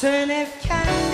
Sen efken